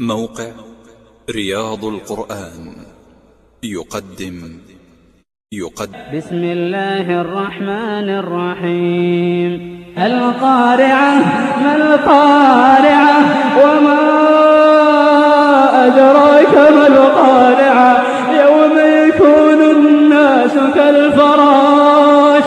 موقع رياض القرآن. يقدم. يقدم. بسم الله الرحمن الرحيم. القارعة ما القارعة؟ وما أدراك ما القارعة؟ يوم يكون الناس كالفراش.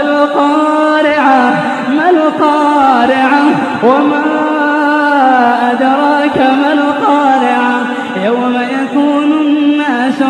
القارعة ما القارعة؟ وما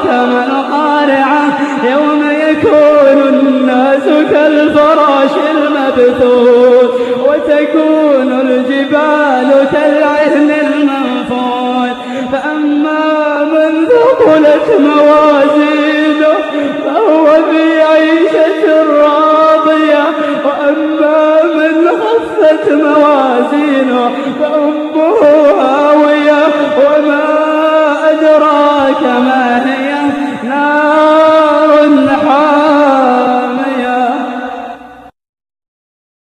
خاتم القارعة يوم يكون الناس كالفراش المبثوث وتكون الجبال كالعهن المنفوث. فأما من ثقلت موازينه فهو في عيشة راضية. وأما من خفت موازينه فأمه هاوية. وما أدراك ما هي